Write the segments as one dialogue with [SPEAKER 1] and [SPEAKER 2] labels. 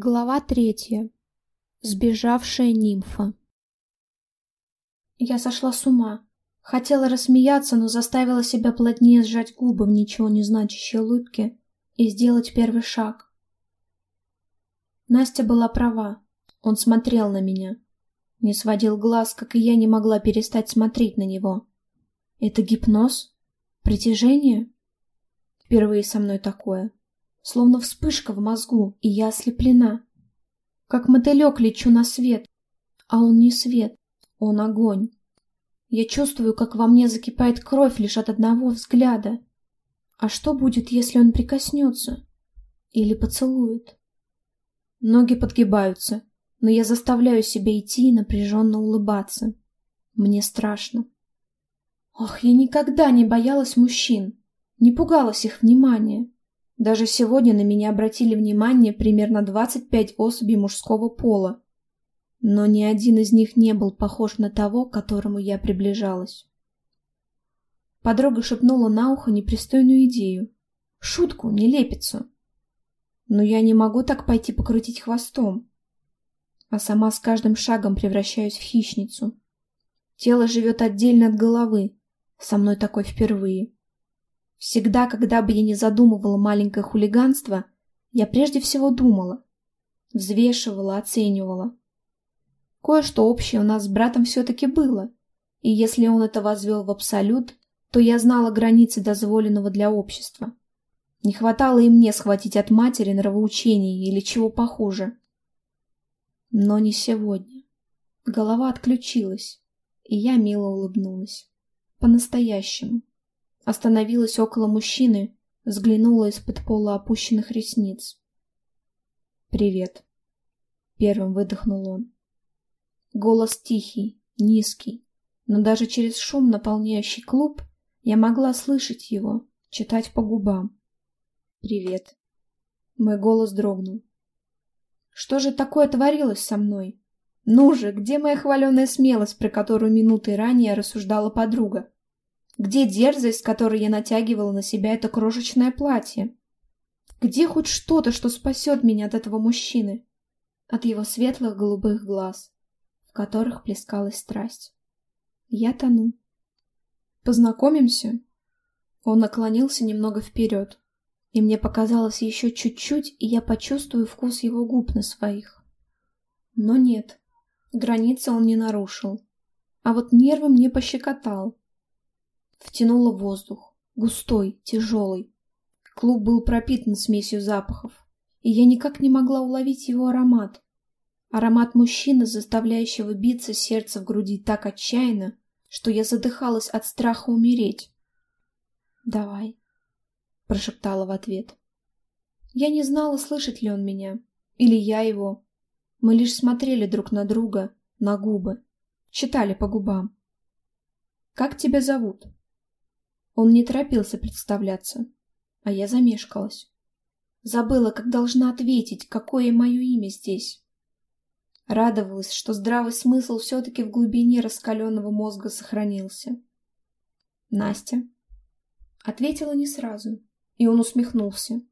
[SPEAKER 1] Глава третья. Сбежавшая нимфа. Я сошла с ума. Хотела рассмеяться, но заставила себя плотнее сжать губы в ничего не значащей улыбке и сделать первый шаг. Настя была права. Он смотрел на меня. Не сводил глаз, как и я не могла перестать смотреть на него. Это гипноз? Притяжение? Впервые со мной такое. Словно вспышка в мозгу, и я ослеплена. Как мотылек лечу на свет. А он не свет, он огонь. Я чувствую, как во мне закипает кровь лишь от одного взгляда. А что будет, если он прикоснется? Или поцелует? Ноги подгибаются, но я заставляю себя идти и напряженно улыбаться. Мне страшно. Ох, я никогда не боялась мужчин, не пугалась их внимания. Даже сегодня на меня обратили внимание примерно 25 особей мужского пола, но ни один из них не был похож на того, к которому я приближалась. Подруга шепнула на ухо непристойную идею. Шутку, нелепицу. Но я не могу так пойти покрутить хвостом. А сама с каждым шагом превращаюсь в хищницу. Тело живет отдельно от головы. Со мной такой впервые. Всегда, когда бы я не задумывала маленькое хулиганство, я прежде всего думала. Взвешивала, оценивала. Кое-что общее у нас с братом все-таки было. И если он это возвел в абсолют, то я знала границы дозволенного для общества. Не хватало и мне схватить от матери нравоучений или чего похуже. Но не сегодня. Голова отключилась, и я мило улыбнулась. По-настоящему. Остановилась около мужчины, взглянула из-под пола опущенных ресниц. «Привет», — первым выдохнул он. Голос тихий, низкий, но даже через шум, наполняющий клуб, я могла слышать его, читать по губам. «Привет». Мой голос дрогнул. Что же такое творилось со мной? Ну же, где моя хваленая смелость, про которую минутой ранее рассуждала подруга? Где дерзость, которой я натягивала на себя это крошечное платье? Где хоть что-то, что спасет меня от этого мужчины? От его светлых голубых глаз, в которых плескалась страсть. Я тону. Познакомимся? Он наклонился немного вперед, и мне показалось еще чуть-чуть, и я почувствую вкус его губ на своих. Но нет, границы он не нарушил, а вот нервы мне пощекотал. Втянула воздух. Густой, тяжелый. Клуб был пропитан смесью запахов, и я никак не могла уловить его аромат. Аромат мужчины, заставляющего биться сердце в груди так отчаянно, что я задыхалась от страха умереть. «Давай», — прошептала в ответ. Я не знала, слышит ли он меня, или я его. Мы лишь смотрели друг на друга, на губы, читали по губам. «Как тебя зовут?» Он не торопился представляться, а я замешкалась. Забыла, как должна ответить, какое мое имя здесь. Радовалась, что здравый смысл все-таки в глубине раскаленного мозга сохранился. «Настя?» Ответила не сразу, и он усмехнулся.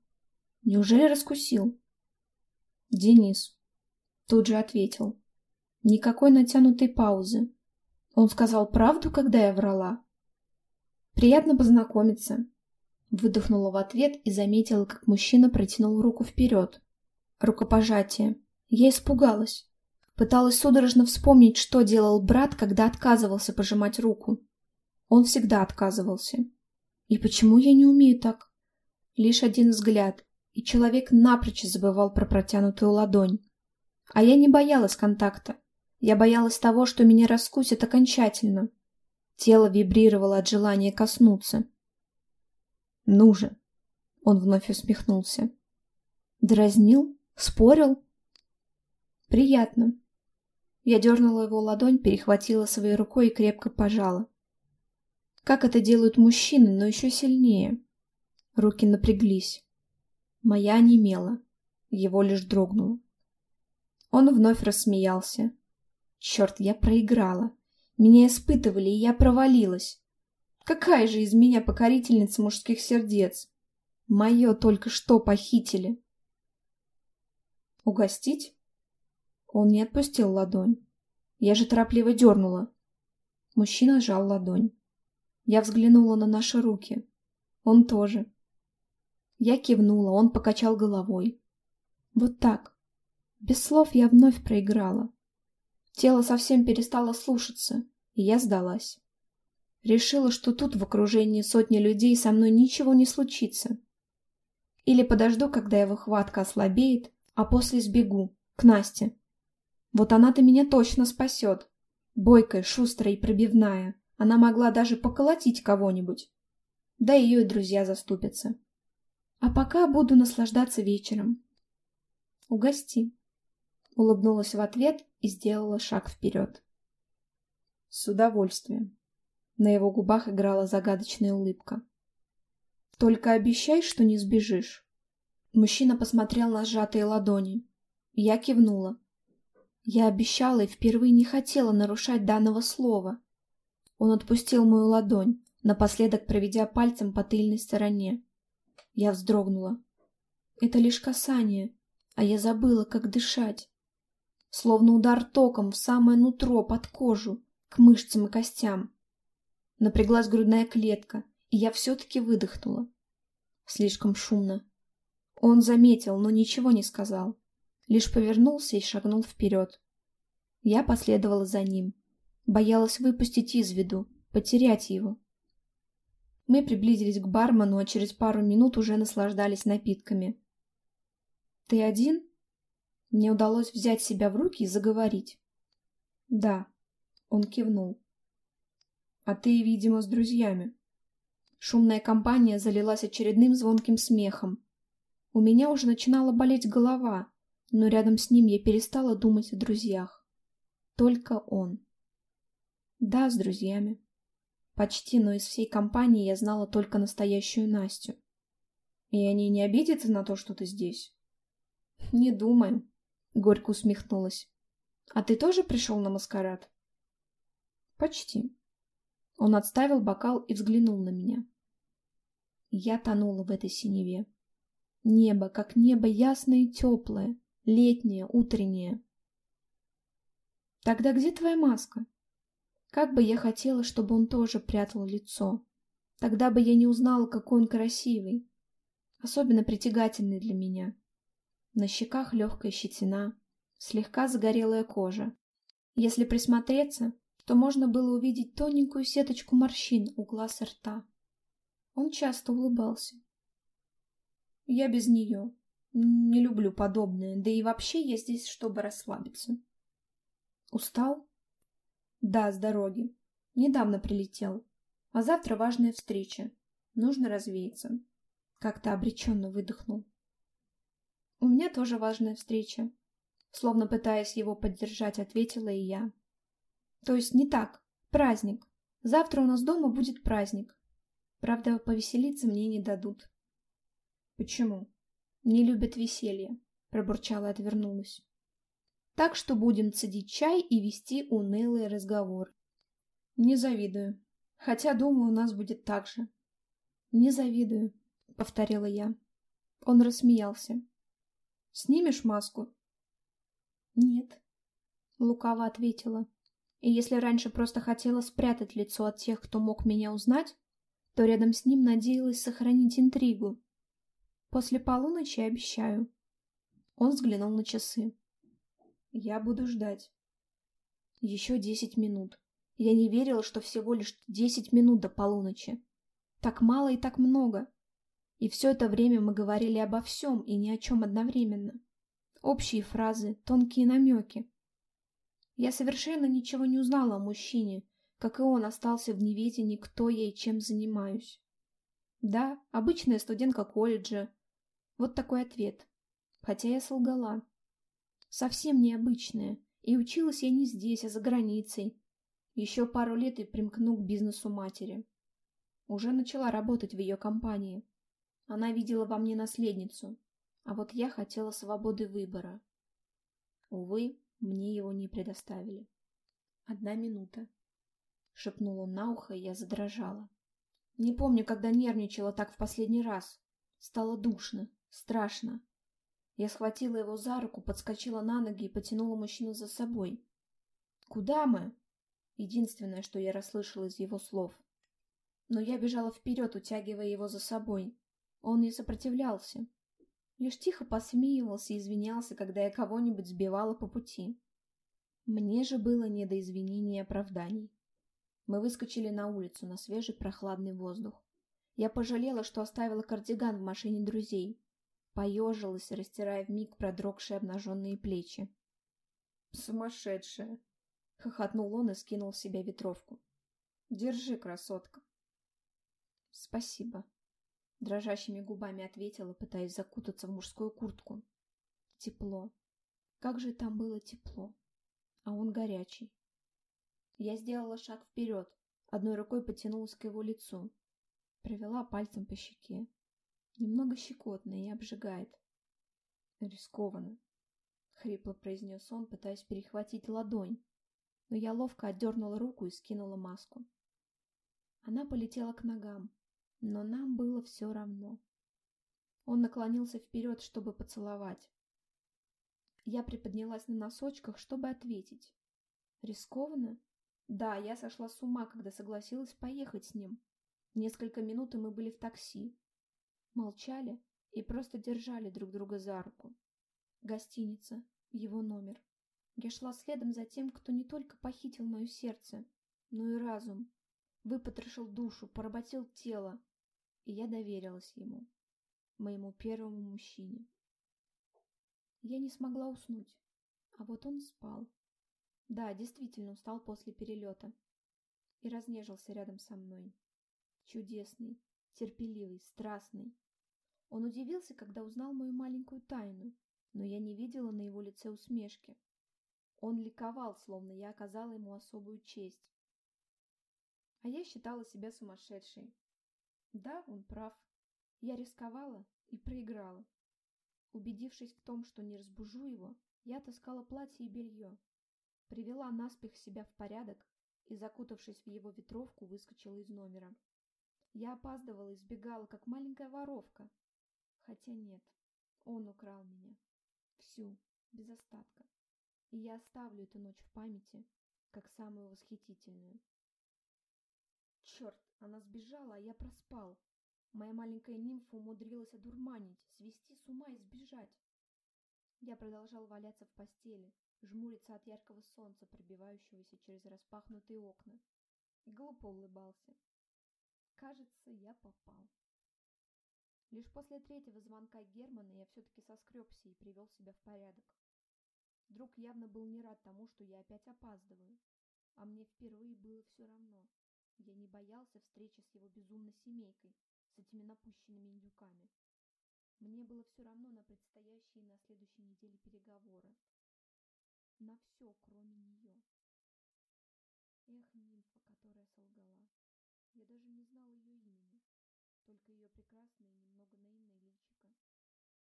[SPEAKER 1] Неужели раскусил? «Денис», тут же ответил. Никакой натянутой паузы. Он сказал правду, когда я врала? «Приятно познакомиться», — выдохнула в ответ и заметила, как мужчина протянул руку вперед. Рукопожатие. Я испугалась. Пыталась судорожно вспомнить, что делал брат, когда отказывался пожимать руку. Он всегда отказывался. И почему я не умею так? Лишь один взгляд, и человек напрочь забывал про протянутую ладонь. А я не боялась контакта. Я боялась того, что меня раскусят окончательно. Тело вибрировало от желания коснуться. «Ну же!» — он вновь усмехнулся. «Дразнил? Спорил?» «Приятно». Я дернула его ладонь, перехватила своей рукой и крепко пожала. Как это делают мужчины, но еще сильнее. Руки напряглись. Моя немела. Его лишь дрогнула. Он вновь рассмеялся. Черт, я проиграла. Меня испытывали, и я провалилась. Какая же из меня покорительница мужских сердец? Мое только что похитили. Угостить? Он не отпустил ладонь. Я же торопливо дернула. Мужчина сжал ладонь. Я взглянула на наши руки. Он тоже. Я кивнула, он покачал головой. Вот так. Без слов я вновь проиграла. Тело совсем перестало слушаться, и я сдалась. Решила, что тут в окружении сотни людей со мной ничего не случится. Или подожду, когда его хватка ослабеет, а после сбегу, к Насте. Вот она-то меня точно спасет. Бойкая, шустрая и пробивная. Она могла даже поколотить кого-нибудь. Да ее и друзья заступятся. А пока буду наслаждаться вечером. Угости. Улыбнулась в ответ и сделала шаг вперед. С удовольствием. На его губах играла загадочная улыбка. Только обещай, что не сбежишь. Мужчина посмотрел на сжатые ладони. Я кивнула. Я обещала и впервые не хотела нарушать данного слова. Он отпустил мою ладонь, напоследок проведя пальцем по тыльной стороне. Я вздрогнула. Это лишь касание, а я забыла, как дышать. Словно удар током в самое нутро, под кожу, к мышцам и костям. Напряглась грудная клетка, и я все-таки выдохнула. Слишком шумно. Он заметил, но ничего не сказал. Лишь повернулся и шагнул вперед. Я последовала за ним. Боялась выпустить из виду, потерять его. Мы приблизились к бармену, а через пару минут уже наслаждались напитками. «Ты один?» Мне удалось взять себя в руки и заговорить. «Да», — он кивнул. «А ты, видимо, с друзьями». Шумная компания залилась очередным звонким смехом. У меня уже начинала болеть голова, но рядом с ним я перестала думать о друзьях. Только он. Да, с друзьями. Почти, но из всей компании я знала только настоящую Настю. И они не обидятся на то, что ты здесь? Не думаю, горько усмехнулась. А ты тоже пришел на маскарад? Почти. Он отставил бокал и взглянул на меня. Я тонула в этой синеве. Небо, как небо ясное и теплое, летнее, утреннее. Тогда где твоя маска? Как бы я хотела, чтобы он тоже прятал лицо. Тогда бы я не узнала, какой он красивый. Особенно притягательный для меня. На щеках легкая щетина, слегка загорелая кожа. Если присмотреться, то можно было увидеть тоненькую сеточку морщин у глаз и рта. Он часто улыбался. Я без нее. Не люблю подобное, да и вообще я здесь, чтобы расслабиться. Устал? Да, с дороги. Недавно прилетел. А завтра важная встреча. Нужно развеяться. Как-то обреченно выдохнул. У меня тоже важная встреча. Словно пытаясь его поддержать, ответила и я. То есть не так. Праздник. Завтра у нас дома будет праздник. Правда, повеселиться мне не дадут. Почему? Не любят веселье, пробурчала и отвернулась. Так что будем цедить чай и вести унылый разговор. Не завидую. Хотя, думаю, у нас будет так же. Не завидую, повторила я. Он рассмеялся. Снимешь маску? Нет, лукаво ответила. И если раньше просто хотела спрятать лицо от тех, кто мог меня узнать, то рядом с ним надеялась сохранить интригу. После полуночи обещаю. Он взглянул на часы. Я буду ждать. Еще десять минут. Я не верила, что всего лишь десять минут до полуночи. Так мало и так много. И все это время мы говорили обо всем и ни о чем одновременно. Общие фразы, тонкие намеки. Я совершенно ничего не узнала о мужчине, как и он остался в неведении, кто я и чем занимаюсь. Да, обычная студентка колледжа. Вот такой ответ. Хотя я солгала совсем необычная, и училась я не здесь, а за границей. Еще пару лет и примкну к бизнесу матери. Уже начала работать в ее компании. Она видела во мне наследницу, а вот я хотела свободы выбора. Увы, мне его не предоставили. Одна минута. Шепнул он на ухо, и я задрожала. Не помню, когда нервничала так в последний раз. Стало душно, страшно. Я схватила его за руку, подскочила на ноги и потянула мужчину за собой. «Куда мы?» Единственное, что я расслышала из его слов. Но я бежала вперед, утягивая его за собой. Он не сопротивлялся. Лишь тихо посмеивался и извинялся, когда я кого-нибудь сбивала по пути. Мне же было не до извинений и оправданий. Мы выскочили на улицу, на свежий прохладный воздух. Я пожалела, что оставила кардиган в машине друзей. Поежилась, растирая вмиг продрогшие обнаженные плечи. «Сумасшедшая!» — хохотнул он и скинул с себя ветровку. «Держи, красотка!» «Спасибо!» — дрожащими губами ответила, пытаясь закутаться в мужскую куртку. «Тепло! Как же там было тепло! А он горячий!» Я сделала шаг вперед, одной рукой потянулась к его лицу, провела пальцем по щеке. Немного щекотно и обжигает. «Рискованно», — хрипло произнес он, пытаясь перехватить ладонь, но я ловко отдернула руку и скинула маску. Она полетела к ногам, но нам было все равно. Он наклонился вперед, чтобы поцеловать. Я приподнялась на носочках, чтобы ответить. Рискованно? Да, я сошла с ума, когда согласилась поехать с ним. Несколько минут и мы были в такси. Молчали и просто держали друг друга за руку. Гостиница, его номер. Я шла следом за тем, кто не только похитил мое сердце, но и разум, выпотрошил душу, поработил тело, и я доверилась ему, моему первому мужчине. Я не смогла уснуть, а вот он спал. Да, действительно устал после перелета и разнежился рядом со мной. Чудесный, терпеливый, страстный. Он удивился, когда узнал мою маленькую тайну, но я не видела на его лице усмешки. Он ликовал, словно я оказала ему особую честь. А я считала себя сумасшедшей. Да, он прав. Я рисковала и проиграла. Убедившись в том, что не разбужу его, я таскала платье и белье. Привела наспех себя в порядок и, закутавшись в его ветровку, выскочила из номера. Я опаздывала и сбегала, как маленькая воровка. Хотя нет, он украл меня. Всю, без остатка и я оставлю эту ночь в памяти, как самую восхитительную. Черт, она сбежала, а я проспал. Моя маленькая нимфа умудрилась одурманить, свести с ума и сбежать. Я продолжал валяться в постели, жмуриться от яркого солнца, пробивающегося через распахнутые окна, и глупо улыбался. Кажется, я попал. Лишь после третьего звонка Германа я все-таки соскребся и привел себя в порядок. Друг явно был не рад тому, что я опять опаздываю. А мне впервые было все равно. Я не боялся встречи с его безумной семейкой, с этими напущенными индюками. Мне было все равно на предстоящие на следующей неделе переговоры. На все, кроме нее. Эх, нимфа, которая солгала. Я даже не знал ее имени, только ее прекрасное немного наивное личико,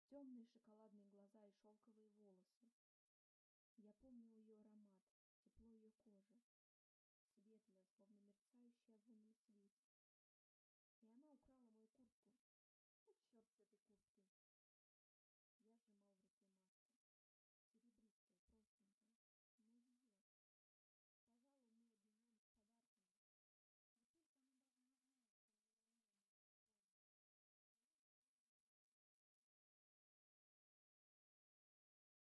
[SPEAKER 1] темные шоколадные глаза и шелковые волосы, я помнил ее